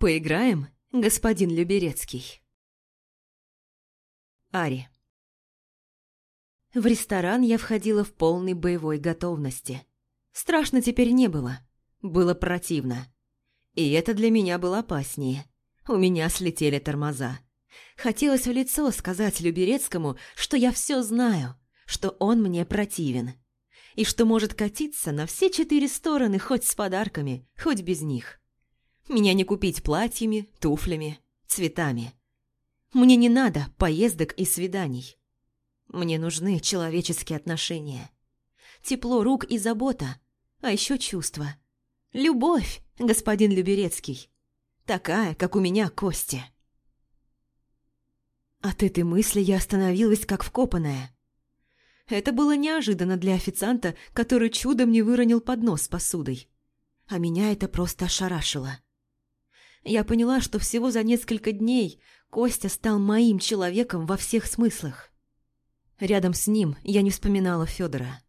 Поиграем, господин Люберецкий? Ари. В ресторан я входила в полной боевой готовности. Страшно теперь не было. Было противно. И это для меня было опаснее. У меня слетели тормоза. Хотелось в лицо сказать Люберецкому, что я все знаю, что он мне противен. И что может катиться на все четыре стороны хоть с подарками, хоть без них. Меня не купить платьями, туфлями, цветами. Мне не надо поездок и свиданий. Мне нужны человеческие отношения. Тепло рук и забота, а еще чувства. Любовь, господин Люберецкий. Такая, как у меня Костя. От этой мысли я остановилась, как вкопанная. Это было неожиданно для официанта, который чудом не выронил поднос с посудой. А меня это просто ошарашило. Я поняла, что всего за несколько дней Костя стал моим человеком во всех смыслах. Рядом с ним я не вспоминала Федора.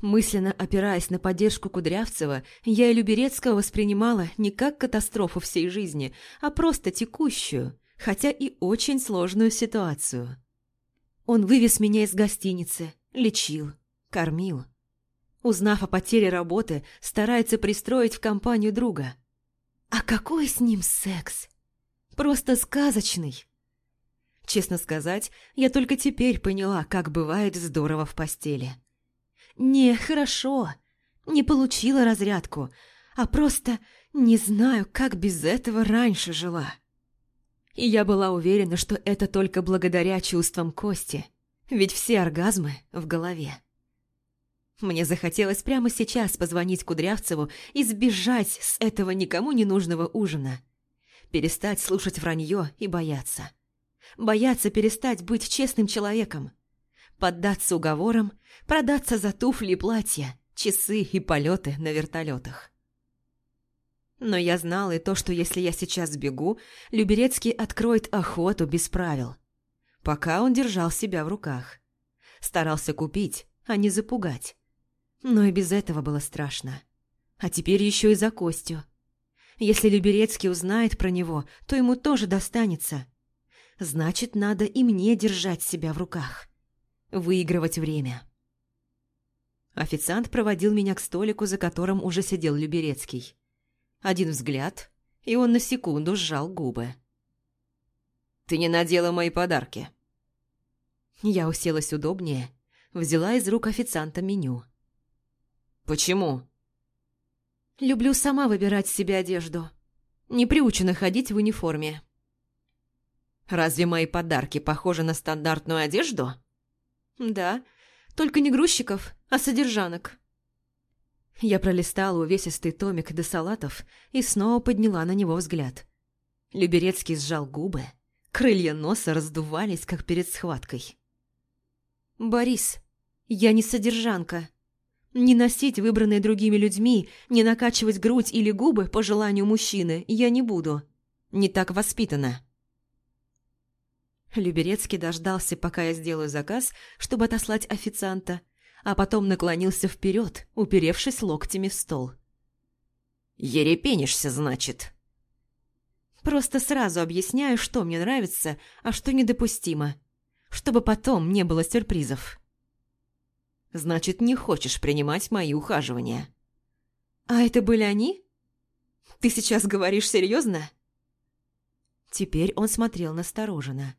Мысленно опираясь на поддержку Кудрявцева, я и Люберецкого воспринимала не как катастрофу всей жизни, а просто текущую, хотя и очень сложную ситуацию. Он вывез меня из гостиницы, лечил, кормил. Узнав о потере работы, старается пристроить в компанию друга. А какой с ним секс? Просто сказочный. Честно сказать, я только теперь поняла, как бывает здорово в постели. Не, хорошо, не получила разрядку, а просто не знаю, как без этого раньше жила. И я была уверена, что это только благодаря чувствам Кости, ведь все оргазмы в голове. Мне захотелось прямо сейчас позвонить Кудрявцеву и сбежать с этого никому не нужного ужина. Перестать слушать вранье и бояться. Бояться перестать быть честным человеком. Поддаться уговорам, продаться за туфли и платья, часы и полеты на вертолетах. Но я знала и то, что если я сейчас сбегу, Люберецкий откроет охоту без правил. Пока он держал себя в руках. Старался купить, а не запугать. Но и без этого было страшно. А теперь еще и за Костю. Если Люберецкий узнает про него, то ему тоже достанется. Значит, надо и мне держать себя в руках. Выигрывать время. Официант проводил меня к столику, за которым уже сидел Люберецкий. Один взгляд, и он на секунду сжал губы. «Ты не надела мои подарки». Я уселась удобнее, взяла из рук официанта меню. «Почему?» «Люблю сама выбирать себе одежду. Не приучена ходить в униформе». «Разве мои подарки похожи на стандартную одежду?» «Да, только не грузчиков, а содержанок». Я пролистала увесистый томик до салатов и снова подняла на него взгляд. Люберецкий сжал губы, крылья носа раздувались, как перед схваткой. «Борис, я не содержанка. Не носить выбранные другими людьми, не накачивать грудь или губы по желанию мужчины я не буду. Не так воспитана». Люберецкий дождался, пока я сделаю заказ, чтобы отослать официанта, а потом наклонился вперед, уперевшись локтями в стол. «Ерепенишься, значит?» «Просто сразу объясняю, что мне нравится, а что недопустимо, чтобы потом не было сюрпризов». «Значит, не хочешь принимать мои ухаживания?» «А это были они? Ты сейчас говоришь серьезно?» Теперь он смотрел настороженно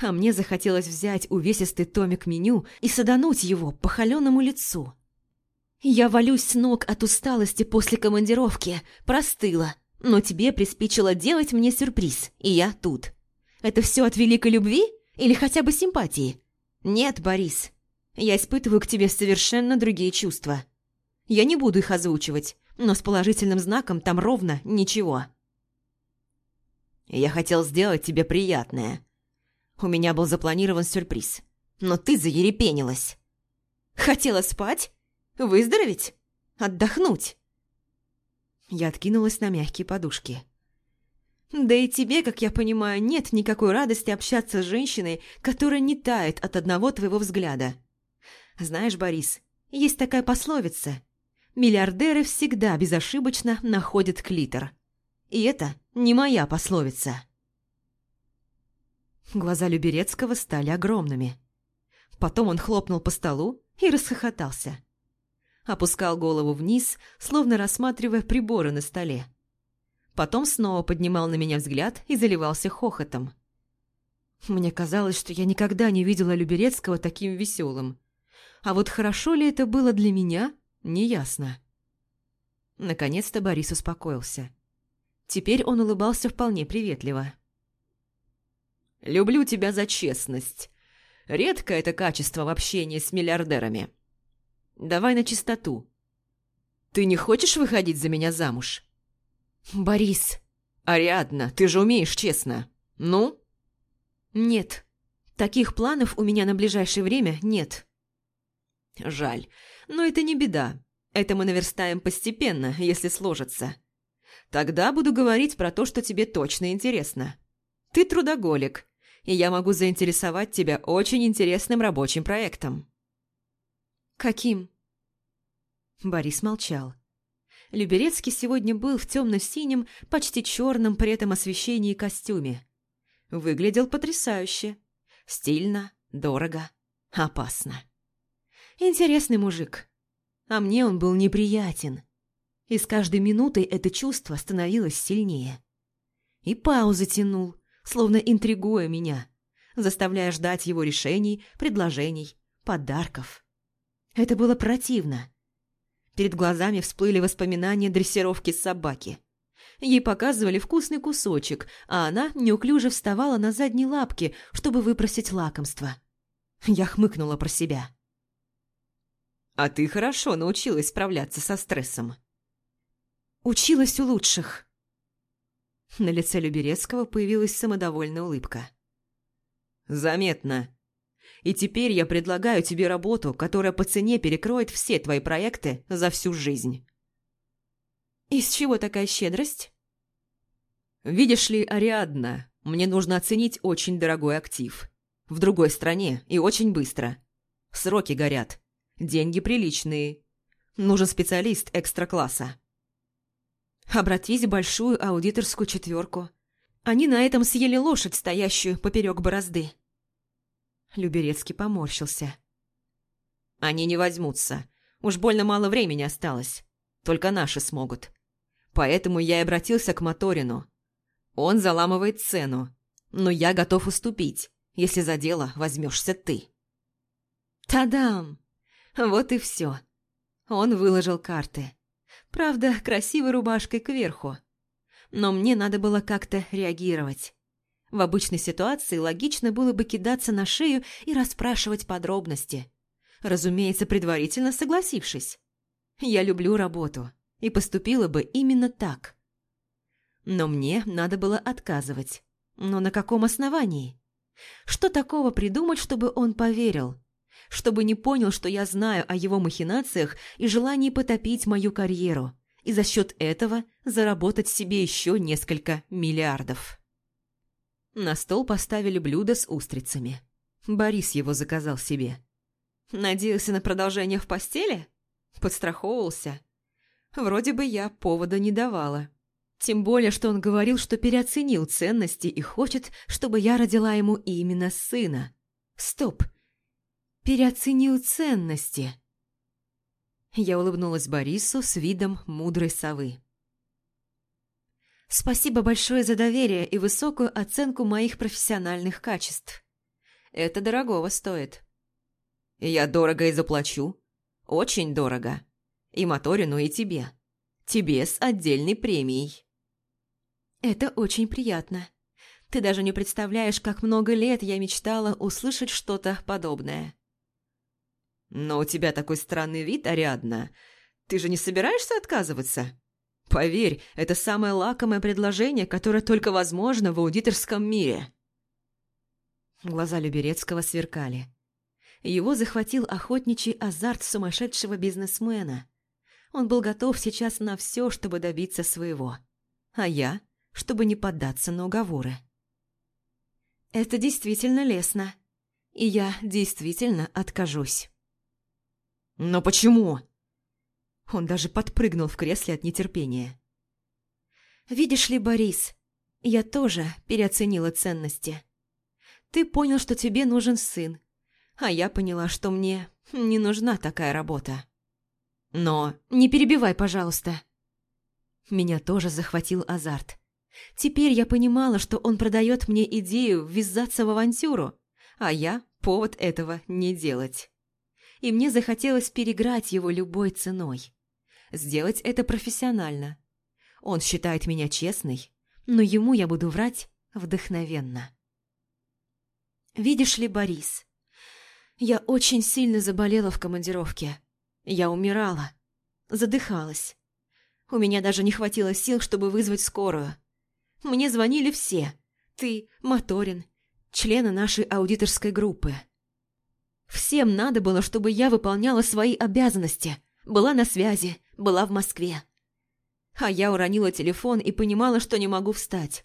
а мне захотелось взять увесистый томик меню и садануть его по холеному лицу. Я валюсь с ног от усталости после командировки, простыла, но тебе приспичило делать мне сюрприз, и я тут. Это все от великой любви или хотя бы симпатии? Нет, Борис, я испытываю к тебе совершенно другие чувства. Я не буду их озвучивать, но с положительным знаком там ровно ничего. Я хотел сделать тебе приятное, у меня был запланирован сюрприз. Но ты заерепенилась. Хотела спать? Выздороветь? Отдохнуть? Я откинулась на мягкие подушки. Да и тебе, как я понимаю, нет никакой радости общаться с женщиной, которая не тает от одного твоего взгляда. Знаешь, Борис, есть такая пословица. Миллиардеры всегда безошибочно находят клитор. И это Не моя пословица. Глаза Люберецкого стали огромными. Потом он хлопнул по столу и расхохотался. Опускал голову вниз, словно рассматривая приборы на столе. Потом снова поднимал на меня взгляд и заливался хохотом. Мне казалось, что я никогда не видела Люберецкого таким веселым. А вот хорошо ли это было для меня, неясно. Наконец-то Борис успокоился. Теперь он улыбался вполне приветливо. «Люблю тебя за честность. Редко это качество в общении с миллиардерами. Давай на чистоту. Ты не хочешь выходить за меня замуж?» «Борис...» «Ариадна, ты же умеешь честно. Ну?» «Нет. Таких планов у меня на ближайшее время нет». «Жаль. Но это не беда. Это мы наверстаем постепенно, если сложится. Тогда буду говорить про то, что тебе точно интересно. Ты трудоголик, и я могу заинтересовать тебя очень интересным рабочим проектом». «Каким?» Борис молчал. Люберецкий сегодня был в темно-синем, почти черном при этом освещении костюме. Выглядел потрясающе. Стильно, дорого, опасно. Интересный мужик. А мне он был неприятен. И с каждой минутой это чувство становилось сильнее. И паузы тянул, словно интригуя меня, заставляя ждать его решений, предложений, подарков. Это было противно. Перед глазами всплыли воспоминания дрессировки собаки – Ей показывали вкусный кусочек, а она неуклюже вставала на задние лапки, чтобы выпросить лакомство. Я хмыкнула про себя. «А ты хорошо научилась справляться со стрессом». «Училась у лучших». На лице Люберецкого появилась самодовольная улыбка. «Заметно. И теперь я предлагаю тебе работу, которая по цене перекроет все твои проекты за всю жизнь». «Из чего такая щедрость?» «Видишь ли, Ариадна, мне нужно оценить очень дорогой актив. В другой стране и очень быстро. Сроки горят. Деньги приличные. Нужен специалист экстра-класса». «Обратись в большую аудиторскую четверку. Они на этом съели лошадь, стоящую поперек борозды». Люберецкий поморщился. «Они не возьмутся. Уж больно мало времени осталось. Только наши смогут. Поэтому я и обратился к Моторину. Он заламывает цену, но я готов уступить, если за дело возьмешься ты. Тадам! Вот и все. Он выложил карты. Правда, красивой рубашкой кверху. Но мне надо было как-то реагировать. В обычной ситуации логично было бы кидаться на шею и расспрашивать подробности. Разумеется, предварительно согласившись. Я люблю работу и поступила бы именно так. Но мне надо было отказывать. Но на каком основании? Что такого придумать, чтобы он поверил? Чтобы не понял, что я знаю о его махинациях и желании потопить мою карьеру, и за счет этого заработать себе еще несколько миллиардов. На стол поставили блюдо с устрицами. Борис его заказал себе. Надеялся на продолжение в постели? Подстраховывался? Вроде бы я повода не давала. Тем более, что он говорил, что переоценил ценности и хочет, чтобы я родила ему именно сына. Стоп. Переоценил ценности. Я улыбнулась Борису с видом мудрой совы. Спасибо большое за доверие и высокую оценку моих профессиональных качеств. Это дорогого стоит. Я дорого и заплачу. Очень дорого. И Моторину, и тебе. Тебе с отдельной премией. Это очень приятно. Ты даже не представляешь, как много лет я мечтала услышать что-то подобное. Но у тебя такой странный вид, Ариадна. Ты же не собираешься отказываться? Поверь, это самое лакомое предложение, которое только возможно в аудиторском мире. Глаза Люберецкого сверкали. Его захватил охотничий азарт сумасшедшего бизнесмена. Он был готов сейчас на все, чтобы добиться своего. А я, чтобы не поддаться на уговоры. Это действительно лестно. И я действительно откажусь. «Но почему?» Он даже подпрыгнул в кресле от нетерпения. «Видишь ли, Борис, Я тоже переоценила ценности. Ты понял, что тебе нужен сын, а я поняла, что мне не нужна такая работа. Но не перебивай, пожалуйста. Меня тоже захватил азарт. Теперь я понимала, что он продает мне идею ввязаться в авантюру, а я повод этого не делать. И мне захотелось переграть его любой ценой. Сделать это профессионально. Он считает меня честной, но ему я буду врать вдохновенно. Видишь ли, Борис, я очень сильно заболела в командировке. Я умирала, задыхалась. У меня даже не хватило сил, чтобы вызвать скорую. Мне звонили все. Ты, Моторин, члены нашей аудиторской группы. Всем надо было, чтобы я выполняла свои обязанности, была на связи, была в Москве. А я уронила телефон и понимала, что не могу встать.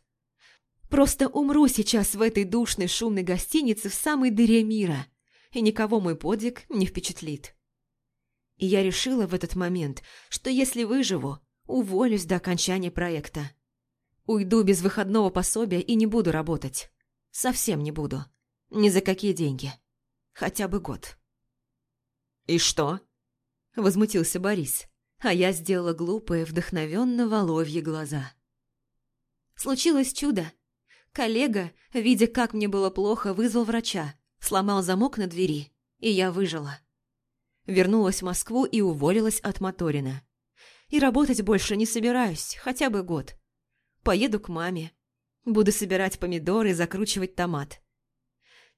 Просто умру сейчас в этой душной шумной гостинице в самой дыре мира, и никого мой подвиг не впечатлит. И я решила в этот момент, что если выживу, уволюсь до окончания проекта. Уйду без выходного пособия и не буду работать. Совсем не буду. Ни за какие деньги. Хотя бы год. «И что?» – возмутился Борис, а я сделала глупые, вдохновенно воловьи глаза. Случилось чудо. Коллега, видя, как мне было плохо, вызвал врача, сломал замок на двери, и я выжила. Вернулась в Москву и уволилась от Моторина. И работать больше не собираюсь, хотя бы год. Поеду к маме. Буду собирать помидоры и закручивать томат.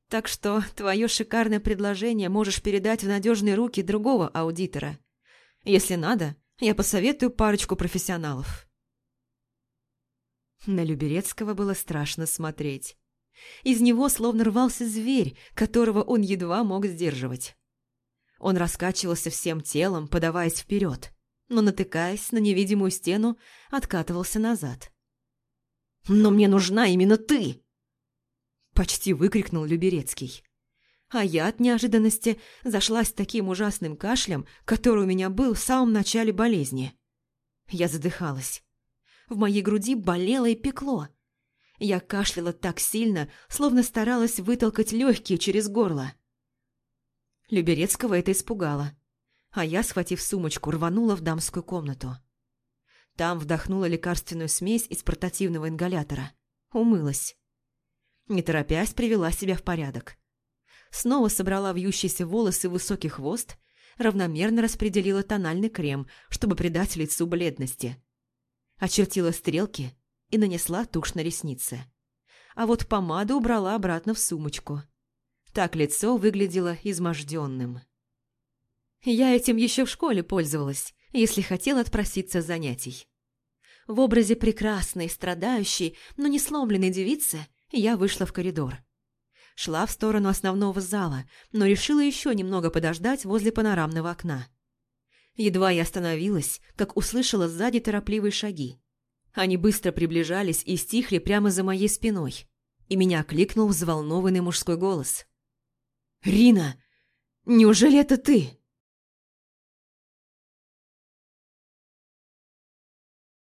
Так что твое шикарное предложение можешь передать в надежные руки другого аудитора. Если надо, я посоветую парочку профессионалов. На Люберецкого было страшно смотреть. Из него словно рвался зверь, которого он едва мог сдерживать. Он раскачивался всем телом, подаваясь вперед, но, натыкаясь на невидимую стену, откатывался назад. «Но мне нужна именно ты!» Почти выкрикнул Люберецкий. А я от неожиданности зашлась таким ужасным кашлем, который у меня был в самом начале болезни. Я задыхалась. В моей груди болело и пекло. Я кашляла так сильно, словно старалась вытолкать легкие через горло. Люберецкого это испугало. А я, схватив сумочку, рванула в дамскую комнату. Там вдохнула лекарственную смесь из портативного ингалятора. Умылась. Не торопясь, привела себя в порядок. Снова собрала вьющиеся волосы в высокий хвост, равномерно распределила тональный крем, чтобы придать лицу бледности. Очертила стрелки и нанесла тушь на ресницы. А вот помаду убрала обратно в сумочку. Так лицо выглядело изможденным. Я этим еще в школе пользовалась, если хотела отпроситься занятий. В образе прекрасной, страдающей, но не сломленной девицы я вышла в коридор. Шла в сторону основного зала, но решила еще немного подождать возле панорамного окна. Едва я остановилась, как услышала сзади торопливые шаги. Они быстро приближались и стихли прямо за моей спиной, и меня окликнул взволнованный мужской голос. «Рина, неужели это ты?»